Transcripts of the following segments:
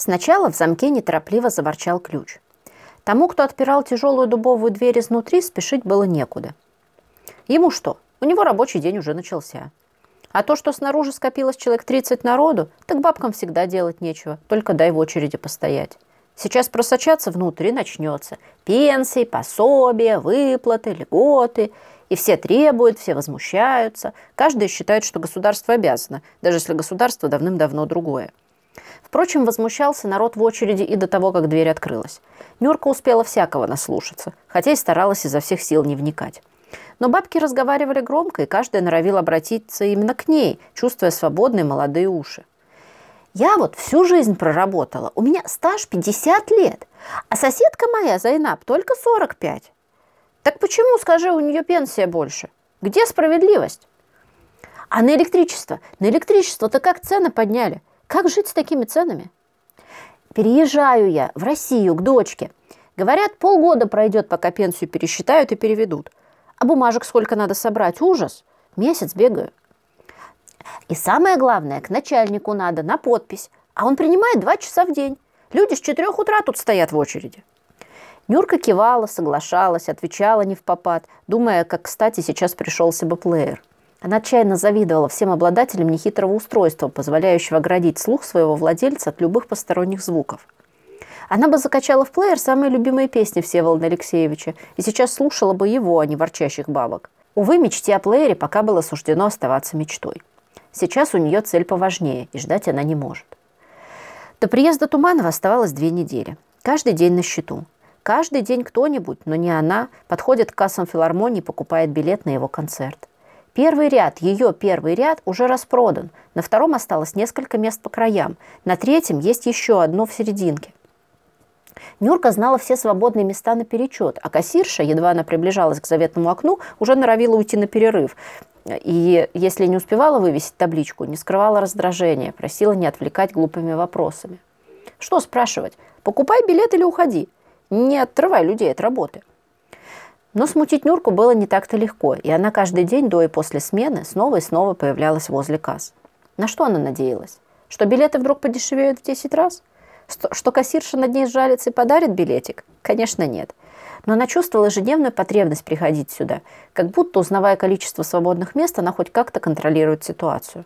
Сначала в замке неторопливо заворчал ключ. Тому, кто отпирал тяжелую дубовую дверь изнутри, спешить было некуда. Ему что? У него рабочий день уже начался. А то, что снаружи скопилось человек 30 народу, так бабкам всегда делать нечего, только дай в очереди постоять. Сейчас просочаться внутрь начнется. Пенсии, пособия, выплаты, льготы. И все требуют, все возмущаются. Каждый считает, что государство обязано, даже если государство давным-давно другое. Впрочем, возмущался народ в очереди и до того, как дверь открылась. Нюрка успела всякого наслушаться, хотя и старалась изо всех сил не вникать. Но бабки разговаривали громко, и каждая норовил обратиться именно к ней, чувствуя свободные молодые уши. «Я вот всю жизнь проработала, у меня стаж 50 лет, а соседка моя, Зайнаб, только 45. Так почему, скажи, у нее пенсия больше? Где справедливость?» «А на электричество? На электричество-то как цены подняли? Как жить с такими ценами?» «Переезжаю я в Россию к дочке. Говорят, полгода пройдет, пока пенсию пересчитают и переведут. А бумажек сколько надо собрать? Ужас. Месяц бегаю. И самое главное, к начальнику надо на подпись. А он принимает два часа в день. Люди с четырех утра тут стоят в очереди. Нюрка кивала, соглашалась, отвечала не в попад, думая, как, кстати, сейчас пришелся бы плеер. Она отчаянно завидовала всем обладателям нехитрого устройства, позволяющего оградить слух своего владельца от любых посторонних звуков. Она бы закачала в плеер самые любимые песни Всеволода Алексеевича и сейчас слушала бы его, а не ворчащих бабок. Увы, мечте о плеере пока было суждено оставаться мечтой. Сейчас у нее цель поважнее, и ждать она не может. До приезда Туманова оставалось две недели. Каждый день на счету. Каждый день кто-нибудь, но не она, подходит к кассам филармонии и покупает билет на его концерт. Первый ряд, ее первый ряд уже распродан. На втором осталось несколько мест по краям. На третьем есть еще одно в серединке. Нюрка знала все свободные места наперечет, а кассирша, едва она приближалась к заветному окну, уже норовила уйти на перерыв. И если не успевала вывесить табличку, не скрывала раздражения, просила не отвлекать глупыми вопросами. Что спрашивать? Покупай билет или уходи. Не отрывай людей от работы. Но смутить Нюрку было не так-то легко, и она каждый день до и после смены снова и снова появлялась возле касс. На что она надеялась? Что билеты вдруг подешевеют в 10 раз? Что кассирша над ней сжалится и подарит билетик? Конечно, нет. Но она чувствовала ежедневную потребность приходить сюда, как будто, узнавая количество свободных мест, она хоть как-то контролирует ситуацию.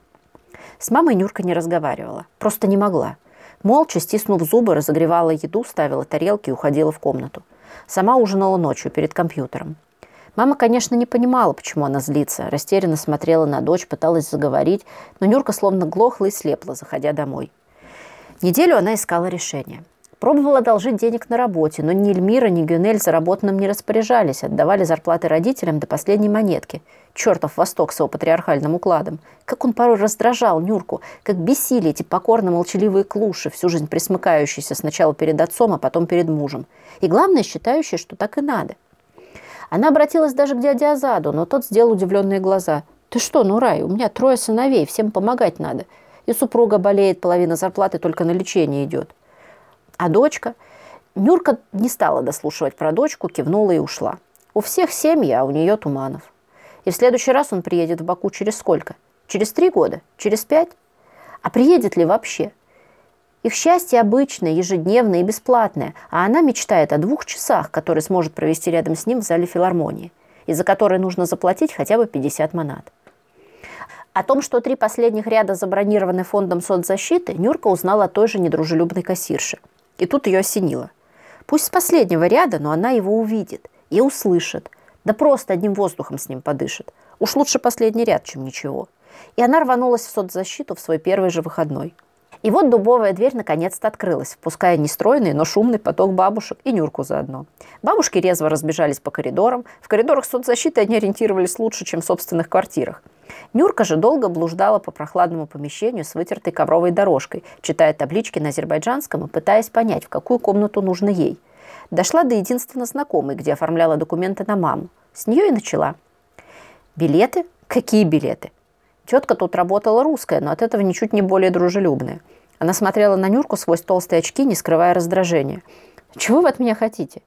С мамой Нюрка не разговаривала, просто не могла. Молча, стиснув зубы, разогревала еду, ставила тарелки и уходила в комнату. Сама ужинала ночью перед компьютером. Мама, конечно, не понимала, почему она злится. Растерянно смотрела на дочь, пыталась заговорить, но Нюрка словно глохла и слепла, заходя домой. Неделю она искала решение. Пробовала одолжить денег на работе, но ни Эльмира, ни Гюнель заработанным не распоряжались, отдавали зарплаты родителям до последней монетки. Чертов Восток с его патриархальным укладом. Как он порой раздражал Нюрку, как бесили эти покорно-молчаливые клуши, всю жизнь присмыкающиеся сначала перед отцом, а потом перед мужем. И главное, считающие, что так и надо. Она обратилась даже к дяде Азаду, но тот сделал удивленные глаза. «Ты что, ну, Рай, у меня трое сыновей, всем помогать надо. И супруга болеет, половина зарплаты только на лечение идет. А дочка? Нюрка не стала дослушивать про дочку, кивнула и ушла. У всех семьи, а у нее Туманов. И в следующий раз он приедет в Баку через сколько? Через три года? Через пять? А приедет ли вообще? Их счастье обычное, ежедневное и бесплатное, а она мечтает о двух часах, которые сможет провести рядом с ним в зале филармонии, и за которые нужно заплатить хотя бы 50 манат. О том, что три последних ряда забронированы фондом соцзащиты, Нюрка узнала от той же недружелюбной кассирши. И тут ее осенило. Пусть с последнего ряда, но она его увидит и услышит. Да просто одним воздухом с ним подышит. Уж лучше последний ряд, чем ничего. И она рванулась в соцзащиту в свой первый же выходной. И вот дубовая дверь наконец-то открылась, впуская нестройный, но шумный поток бабушек и Нюрку заодно. Бабушки резво разбежались по коридорам. В коридорах соцзащиты они ориентировались лучше, чем в собственных квартирах. Нюрка же долго блуждала по прохладному помещению с вытертой ковровой дорожкой, читая таблички на азербайджанском и пытаясь понять, в какую комнату нужно ей. Дошла до единственно знакомой, где оформляла документы на маму. С нее и начала. Билеты? Какие билеты? Тетка тут работала русская, но от этого ничуть не более дружелюбная. Она смотрела на Нюрку сквозь толстые очки, не скрывая раздражения. «Чего вы от меня хотите?»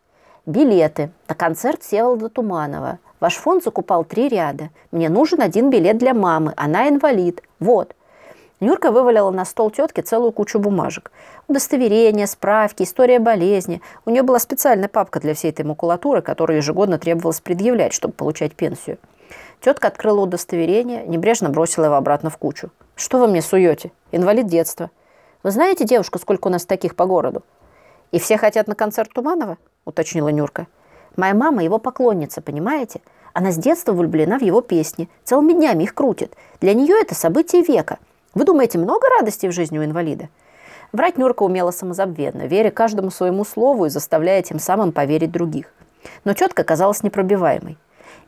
«Билеты. На концерт Всеволода Туманова. Ваш фонд закупал три ряда. Мне нужен один билет для мамы. Она инвалид. Вот». Нюрка вывалила на стол тетки целую кучу бумажек. Удостоверения, справки, история болезни. У нее была специальная папка для всей этой макулатуры, которую ежегодно требовалось предъявлять, чтобы получать пенсию. Тетка открыла удостоверение, небрежно бросила его обратно в кучу. «Что вы мне суете? Инвалид детства. Вы знаете, девушка, сколько у нас таких по городу?» «И все хотят на концерт Туманова?» – уточнила Нюрка. «Моя мама его поклонница, понимаете? Она с детства влюблена в его песни, целыми днями их крутит. Для нее это событие века. Вы думаете, много радости в жизни у инвалида? Врать Нюрка умела самозабвенно, веря каждому своему слову и заставляя тем самым поверить других. Но тетка казалась непробиваемой.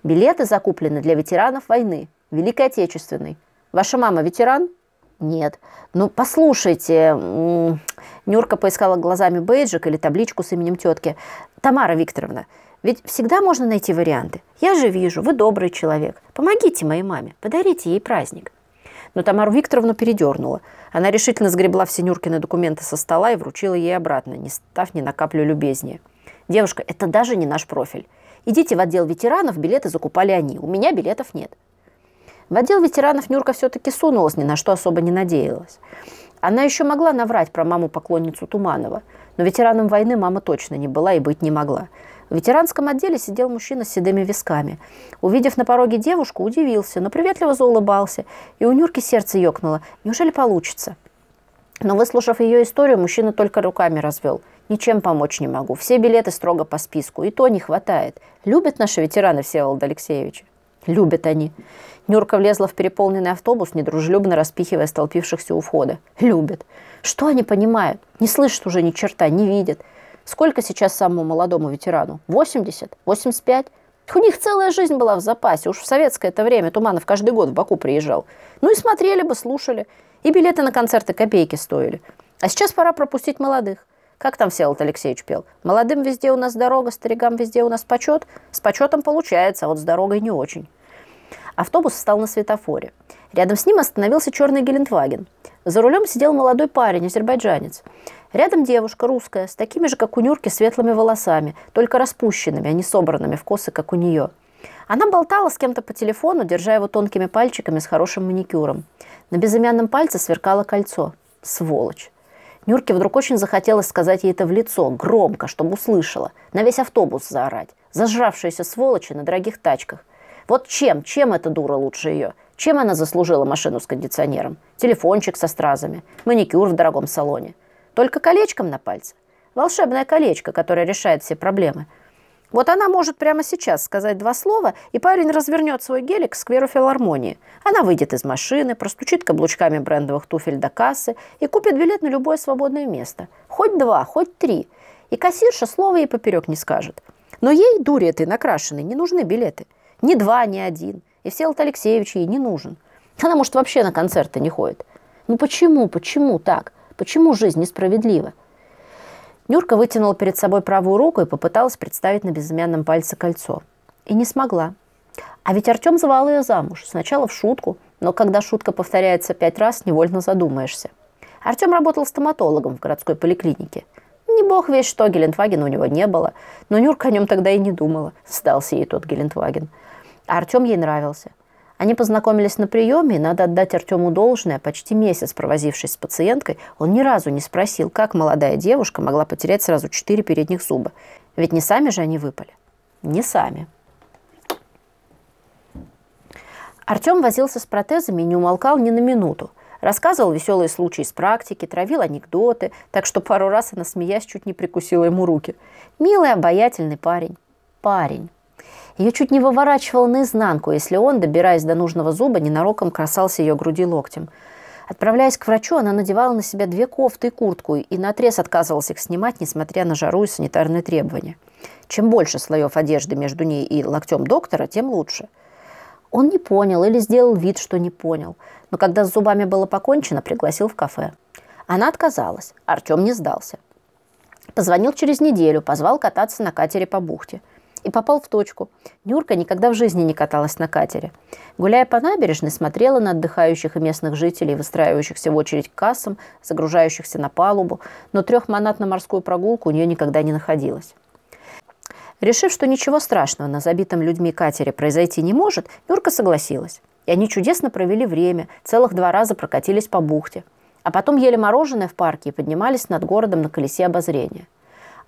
Билеты закуплены для ветеранов войны, Великой Отечественной. Ваша мама ветеран? Нет. Ну, послушайте. Нюрка поискала глазами бейджик или табличку с именем тетки. Тамара Викторовна, ведь всегда можно найти варианты. Я же вижу, вы добрый человек. Помогите моей маме, подарите ей праздник но Тамару Викторовну передернула. Она решительно сгребла все Нюркины документы со стола и вручила ей обратно, не став ни на каплю любезнее. «Девушка, это даже не наш профиль. Идите в отдел ветеранов, билеты закупали они. У меня билетов нет». В отдел ветеранов Нюрка все-таки сунулась, ни на что особо не надеялась. Она еще могла наврать про маму-поклонницу Туманова, но ветераном войны мама точно не была и быть не могла. В ветеранском отделе сидел мужчина с седыми висками. Увидев на пороге девушку, удивился, но приветливо заулыбался, и у Нюрки сердце ёкнуло. Неужели получится? Но, выслушав ее историю, мужчина только руками развел. Ничем помочь не могу. Все билеты строго по списку. И то не хватает. Любят наши ветераны Всеволода Алексеевича? Любят они. Нюрка влезла в переполненный автобус, недружелюбно распихивая столпившихся у входа. Любят. Что они понимают? Не слышат уже ни черта, не видят. Сколько сейчас самому молодому ветерану? 80? 85? У них целая жизнь была в запасе. Уж в советское это время Туманов каждый год в Баку приезжал. Ну и смотрели бы, слушали. И билеты на концерты копейки стоили. А сейчас пора пропустить молодых. Как там Всеволод Алексеевич пел? Молодым везде у нас дорога, старикам везде у нас почет. С почетом получается, а вот с дорогой не очень. Автобус встал на светофоре. Рядом с ним остановился черный Гелендваген. За рулем сидел молодой парень, азербайджанец. Рядом девушка русская, с такими же, как у Нюрки, светлыми волосами, только распущенными, а не собранными в косы, как у нее. Она болтала с кем-то по телефону, держа его тонкими пальчиками с хорошим маникюром. На безымянном пальце сверкало кольцо. Сволочь. Нюрке вдруг очень захотелось сказать ей это в лицо, громко, чтобы услышала, на весь автобус заорать. Зажравшиеся сволочи на дорогих тачках. Вот чем, чем эта дура лучше ее? Чем она заслужила машину с кондиционером? Телефончик со стразами, маникюр в дорогом салоне – только колечком на пальце. Волшебное колечко, которое решает все проблемы. Вот она может прямо сейчас сказать два слова, и парень развернет свой гелик к скверу филармонии. Она выйдет из машины, простучит каблучками брендовых туфель до кассы и купит билет на любое свободное место. Хоть два, хоть три. И кассирша слова ей поперек не скажет. Но ей, дуре этой накрашенной, не нужны билеты. Ни два, ни один. И Всеволод Алексеевич ей не нужен. Она, может, вообще на концерты не ходит. Ну почему, почему так? Почему жизнь несправедлива? Нюрка вытянула перед собой правую руку и попыталась представить на безымянном пальце кольцо. И не смогла. А ведь Артем звал ее замуж. Сначала в шутку, но когда шутка повторяется пять раз, невольно задумаешься. Артем работал стоматологом в городской поликлинике. Не бог весь что, Гелендвагена у него не было. Но Нюрка о нем тогда и не думала. Сдался ей тот Гелендваген. А Артем ей нравился. Они познакомились на приеме, и надо отдать Артему должное. Почти месяц провозившись с пациенткой, он ни разу не спросил, как молодая девушка могла потерять сразу четыре передних зуба. Ведь не сами же они выпали. Не сами. Артем возился с протезами и не умолкал ни на минуту. Рассказывал веселые случаи из практики, травил анекдоты, так что пару раз она, смеясь, чуть не прикусила ему руки. Милый, обаятельный парень. Парень. Ее чуть не выворачивало наизнанку, если он, добираясь до нужного зуба, ненароком касался ее груди локтем. Отправляясь к врачу, она надевала на себя две кофты и куртку и наотрез отказывалась их снимать, несмотря на жару и санитарные требования. Чем больше слоев одежды между ней и локтем доктора, тем лучше. Он не понял или сделал вид, что не понял, но когда с зубами было покончено, пригласил в кафе. Она отказалась, Артем не сдался. Позвонил через неделю, позвал кататься на катере по бухте – и попал в точку. Нюрка никогда в жизни не каталась на катере. Гуляя по набережной, смотрела на отдыхающих и местных жителей, выстраивающихся в очередь к кассам, загружающихся на палубу, но трех монат на морскую прогулку у нее никогда не находилось. Решив, что ничего страшного на забитом людьми катере произойти не может, Нюрка согласилась. И они чудесно провели время, целых два раза прокатились по бухте. А потом ели мороженое в парке и поднимались над городом на колесе обозрения.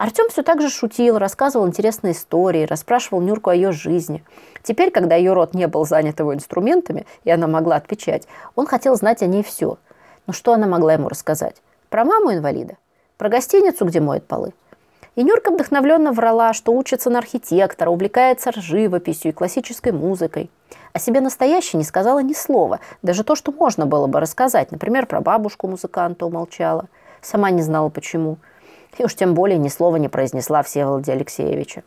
Артем все так же шутил, рассказывал интересные истории, расспрашивал Нюрку о ее жизни. Теперь, когда ее рот не был занят его инструментами, и она могла отвечать, он хотел знать о ней все. Но что она могла ему рассказать? Про маму инвалида? Про гостиницу, где моет полы? И Нюрка вдохновленно врала, что учится на архитектора, увлекается живописью и классической музыкой. О себе настоящей не сказала ни слова, даже то, что можно было бы рассказать. Например, про бабушку-музыканта умолчала. Сама не знала, почему и уж тем более ни слова не произнесла Всеволоде Алексеевича.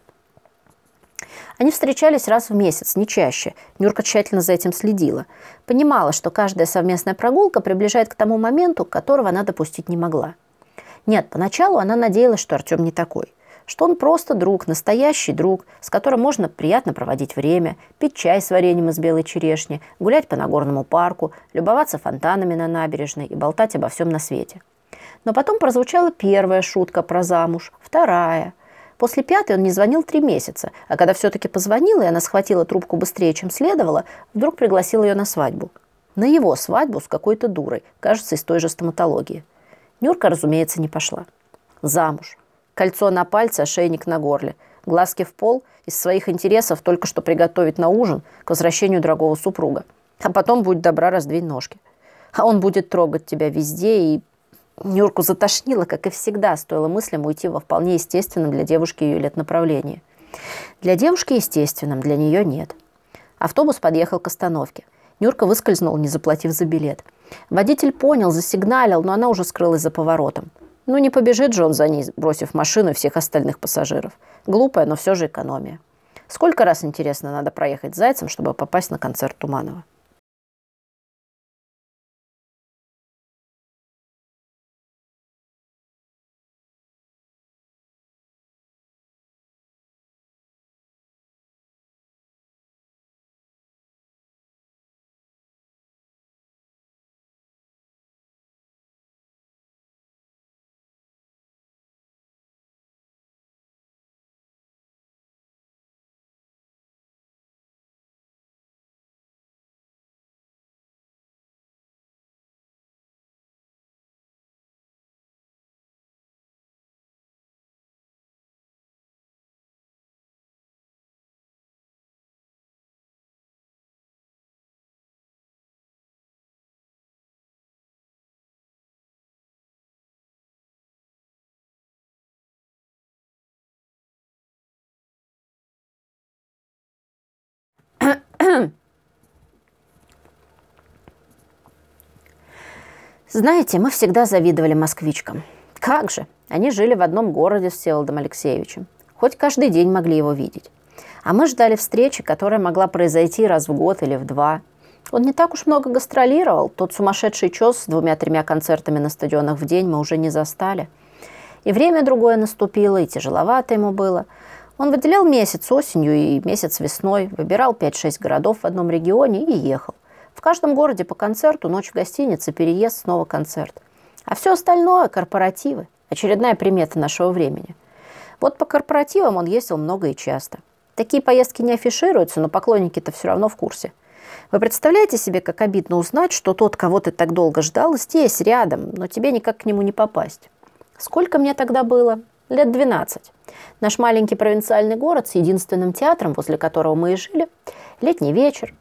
Они встречались раз в месяц, не чаще. Нюрка тщательно за этим следила. Понимала, что каждая совместная прогулка приближает к тому моменту, которого она допустить не могла. Нет, поначалу она надеялась, что Артем не такой. Что он просто друг, настоящий друг, с которым можно приятно проводить время, пить чай с вареньем из белой черешни, гулять по Нагорному парку, любоваться фонтанами на набережной и болтать обо всем на свете. Но потом прозвучала первая шутка про замуж, вторая. После пятой он не звонил три месяца, а когда все-таки позвонил, и она схватила трубку быстрее, чем следовало, вдруг пригласил ее на свадьбу. На его свадьбу с какой-то дурой, кажется, из той же стоматологии. Нюрка, разумеется, не пошла. Замуж. Кольцо на пальце, ошейник на горле. Глазки в пол. Из своих интересов только что приготовить на ужин к возвращению дорогого супруга. А потом, будь добра, раздвинь ножки. А он будет трогать тебя везде и Нюрку затошнило, как и всегда, стоило мыслям уйти во вполне естественном для девушки ее лет направлении. Для девушки естественным, для нее нет. Автобус подъехал к остановке. Нюрка выскользнула, не заплатив за билет. Водитель понял, засигналил, но она уже скрылась за поворотом. Ну, не побежит же он за ней, бросив машину и всех остальных пассажиров. Глупая, но все же экономия. Сколько раз, интересно, надо проехать зайцем, чтобы попасть на концерт Туманова? Знаете, мы всегда завидовали москвичкам. Как же, они жили в одном городе с Всеволодом Алексеевичем. Хоть каждый день могли его видеть. А мы ждали встречи, которая могла произойти раз в год или в два. Он не так уж много гастролировал. Тот сумасшедший чес с двумя-тремя концертами на стадионах в день мы уже не застали. И время другое наступило, и тяжеловато ему было – он выделял месяц осенью и месяц весной, выбирал 5-6 городов в одном регионе и ехал. В каждом городе по концерту, ночь в гостинице, переезд, снова концерт. А все остальное – корпоративы. Очередная примета нашего времени. Вот по корпоративам он ездил много и часто. Такие поездки не афишируются, но поклонники-то все равно в курсе. Вы представляете себе, как обидно узнать, что тот, кого ты так долго ждал, здесь, рядом, но тебе никак к нему не попасть? Сколько мне тогда было? Лет 12. Наш маленький провинциальный город с единственным театром, возле которого мы и жили. Летний вечер.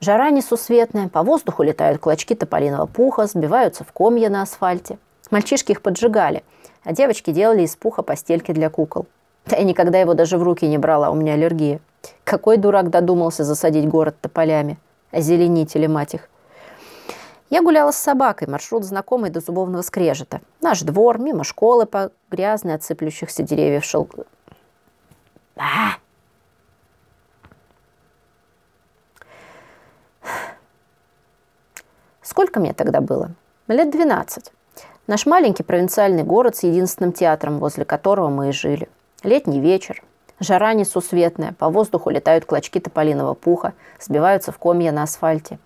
Жара несусветная, по воздуху летают клочки тополиного пуха, сбиваются в комья на асфальте. Мальчишки их поджигали, а девочки делали из пуха постельки для кукол. Я никогда его даже в руки не брала, у меня аллергия. Какой дурак додумался засадить город тополями? Озеленители, мать их. Я гуляла с собакой, маршрут знакомый до зубовного скрежета. Наш двор, мимо школы по грязной от сыплющихся деревьев шел... А! Сколько мне тогда было? Лет 12. Наш маленький провинциальный город с единственным театром, возле которого мы и жили. Летний вечер. Жара несусветная, по воздуху летают клочки тополиного пуха, сбиваются в комья на асфальте.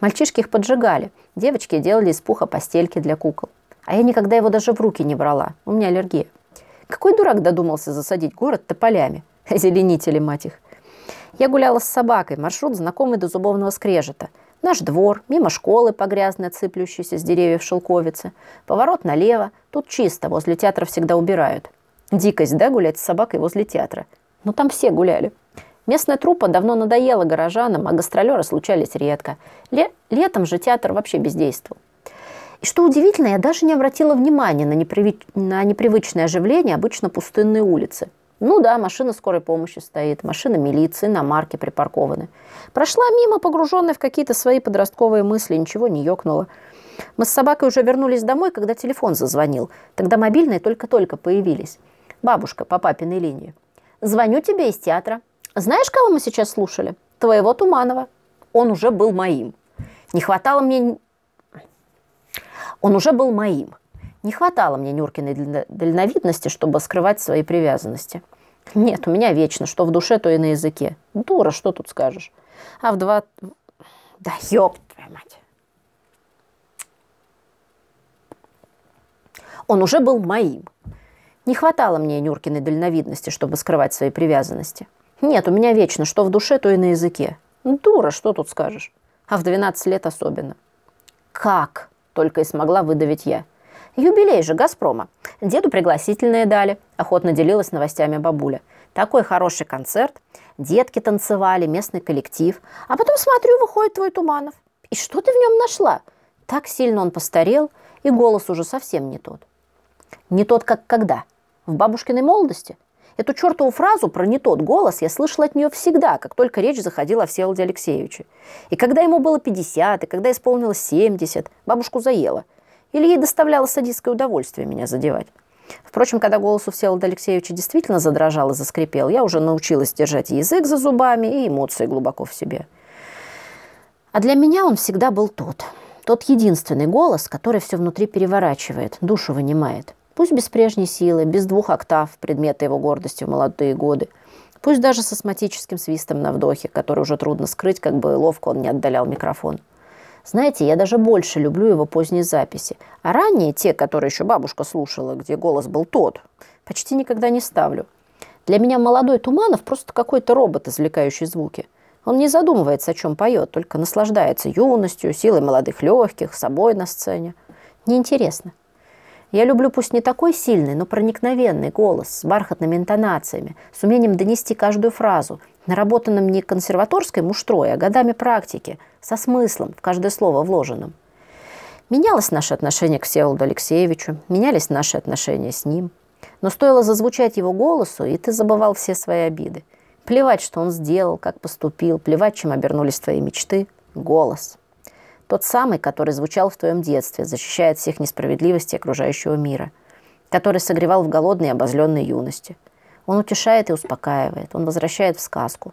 Мальчишки их поджигали, девочки делали из пуха постельки для кукол. А я никогда его даже в руки не брала, у меня аллергия. Какой дурак додумался засадить город тополями? Зеленители, мать их. Я гуляла с собакой, маршрут знакомый до зубовного скрежета. Наш двор, мимо школы по грязной, отсыплющейся с деревьев шелковицы. Поворот налево. Тут чисто, возле театра всегда убирают. Дикость, да, гулять с собакой возле театра? Ну, там все гуляли. Местная труппа давно надоела горожанам, а гастролеры случались редко. Ле летом же театр вообще бездействовал. И что удивительно, я даже не обратила внимания на, неприви... на непривычное оживление обычно пустынной улицы. Ну да, машина скорой помощи стоит, машина милиции, на марке припаркованы. Прошла мимо, погруженная в какие-то свои подростковые мысли, ничего не ёкнула. Мы с собакой уже вернулись домой, когда телефон зазвонил. Тогда мобильные только-только появились. Бабушка по папиной линии. «Звоню тебе из театра. Знаешь, кого мы сейчас слушали? Твоего Туманова. Он уже был моим. Не хватало мне... Он уже был моим. Не хватало мне Нюркиной дальновидности, чтобы скрывать свои привязанности. Нет, у меня вечно, что в душе, то и на языке. Дура, что тут скажешь. А в два... Да ёб твою мать. Он уже был моим. Не хватало мне Нюркиной дальновидности, чтобы скрывать свои привязанности. Нет, у меня вечно, что в душе, то и на языке. Дура, что тут скажешь. А в 12 лет особенно. Как? Только и смогла выдавить я. Юбилей же «Газпрома». Деду пригласительные дали. Охотно делилась новостями бабуля. Такой хороший концерт. Детки танцевали, местный коллектив. А потом, смотрю, выходит твой Туманов. И что ты в нем нашла? Так сильно он постарел, и голос уже совсем не тот. Не тот, как когда? В бабушкиной молодости? Эту чертову фразу про «не тот голос» я слышала от нее всегда, как только речь заходила о Всеволоде Алексеевиче. И когда ему было 50, и когда исполнилось 70, бабушку заела – или ей доставляло садистское удовольствие меня задевать? Впрочем, когда голос у Всеволода Алексеевича действительно задрожал и заскрипел, я уже научилась держать язык за зубами и эмоции глубоко в себе. А для меня он всегда был тот. Тот единственный голос, который все внутри переворачивает, душу вынимает. Пусть без прежней силы, без двух октав, предмета его гордости в молодые годы. Пусть даже с астматическим свистом на вдохе, который уже трудно скрыть, как бы ловко он не отдалял микрофон. Знаете, я даже больше люблю его поздние записи. А ранние, те, которые еще бабушка слушала, где голос был тот, почти никогда не ставлю. Для меня молодой Туманов просто какой-то робот, извлекающий звуки. Он не задумывается, о чем поет, только наслаждается юностью, силой молодых легких, собой на сцене. Неинтересно. Я люблю пусть не такой сильный, но проникновенный голос с бархатными интонациями, с умением донести каждую фразу, наработанным не консерваторской муштрой, а годами практики, со смыслом в каждое слово вложенным. Менялось наше отношение к Всеволоду Алексеевичу, менялись наши отношения с ним. Но стоило зазвучать его голосу, и ты забывал все свои обиды. Плевать, что он сделал, как поступил, плевать, чем обернулись твои мечты. Голос. Тот самый, который звучал в твоем детстве, защищая от всех несправедливостей окружающего мира. Который согревал в голодной и обозленной юности – он утешает и успокаивает, он возвращает в сказку.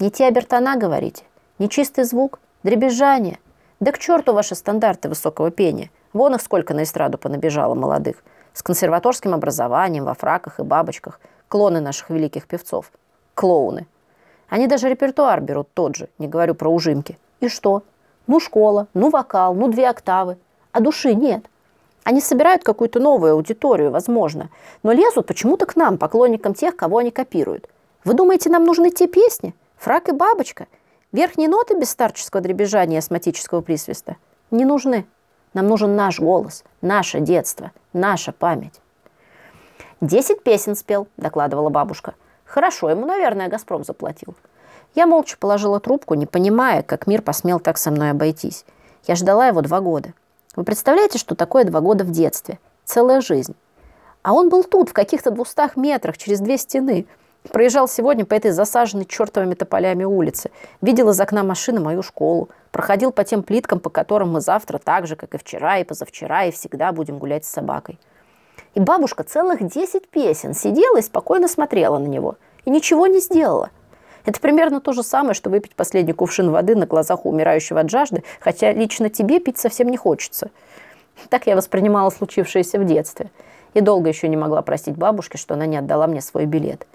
Не те обертона, говорите? Не чистый звук? Дребезжание? Да к черту ваши стандарты высокого пения. Вон их сколько на эстраду понабежало молодых. С консерваторским образованием, во фраках и бабочках. Клоны наших великих певцов. Клоуны. Они даже репертуар берут тот же, не говорю про ужимки. И что? Ну школа, ну вокал, ну две октавы. А души нет. Они собирают какую-то новую аудиторию, возможно, но лезут почему-то к нам, поклонникам тех, кого они копируют. Вы думаете, нам нужны те песни? Фрак и бабочка? Верхние ноты без старческого дребезжания и астматического присвиста? Не нужны. Нам нужен наш голос, наше детство, наша память. «Десять песен спел», – докладывала бабушка. «Хорошо, ему, наверное, «Газпром» заплатил». Я молча положила трубку, не понимая, как мир посмел так со мной обойтись. Я ждала его два года. Вы представляете, что такое два года в детстве? Целая жизнь. А он был тут, в каких-то двухстах метрах, через две стены. Проезжал сегодня по этой засаженной чертовыми тополями улице. Видел из окна машины мою школу. Проходил по тем плиткам, по которым мы завтра так же, как и вчера, и позавчера, и всегда будем гулять с собакой. И бабушка целых десять песен сидела и спокойно смотрела на него. И ничего не сделала – это примерно то же самое, что выпить последний кувшин воды на глазах у умирающего от жажды, хотя лично тебе пить совсем не хочется. Так я воспринимала случившееся в детстве. И долго еще не могла простить бабушке, что она не отдала мне свой билет.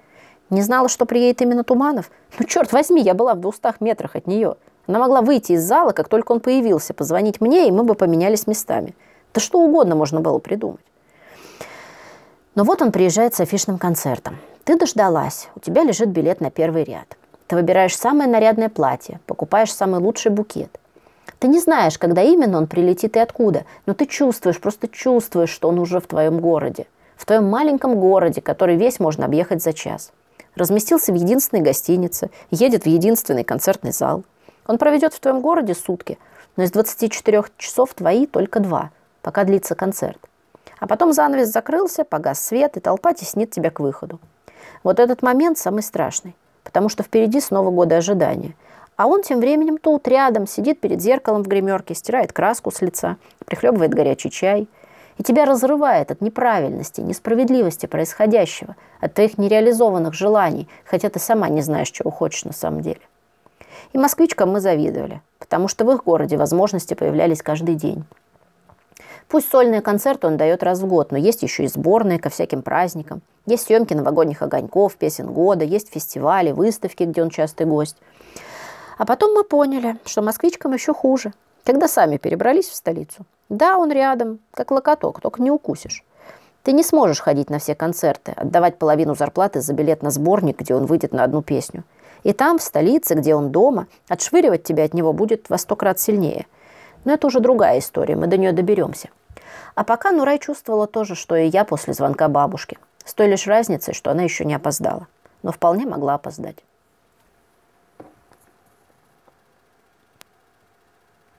Не знала, что приедет именно Туманов? Ну, черт возьми, я была в двухстах метрах от нее. Она могла выйти из зала, как только он появился, позвонить мне, и мы бы поменялись местами. Да что угодно можно было придумать. Но вот он приезжает с афишным концертом. Ты дождалась, у тебя лежит билет на первый ряд. Ты выбираешь самое нарядное платье, покупаешь самый лучший букет. Ты не знаешь, когда именно он прилетит и откуда, но ты чувствуешь, просто чувствуешь, что он уже в твоем городе. В твоем маленьком городе, который весь можно объехать за час. Разместился в единственной гостинице, едет в единственный концертный зал. Он проведет в твоем городе сутки, но из 24 часов твои только два, пока длится концерт. А потом занавес закрылся, погас свет, и толпа теснит тебя к выходу. Вот этот момент самый страшный, потому что впереди снова годы ожидания – а он тем временем тут рядом, сидит перед зеркалом в гримерке, стирает краску с лица, прихлебывает горячий чай. И тебя разрывает от неправильности, несправедливости происходящего, от твоих нереализованных желаний, хотя ты сама не знаешь, чего хочешь на самом деле. И москвичкам мы завидовали, потому что в их городе возможности появлялись каждый день. Пусть сольные концерты он дает раз в год, но есть еще и сборные ко всяким праздникам. Есть съемки новогодних огоньков, песен года, есть фестивали, выставки, где он частый гость. А потом мы поняли, что москвичкам еще хуже, когда сами перебрались в столицу. Да, он рядом, как локоток, только не укусишь. Ты не сможешь ходить на все концерты, отдавать половину зарплаты за билет на сборник, где он выйдет на одну песню. И там, в столице, где он дома, отшвыривать тебя от него будет во сто крат сильнее. Но это уже другая история, мы до нее доберемся. А пока Нурай чувствовала то же, что и я после звонка бабушки. С той лишь разницей, что она еще не опоздала. Но вполне могла опоздать.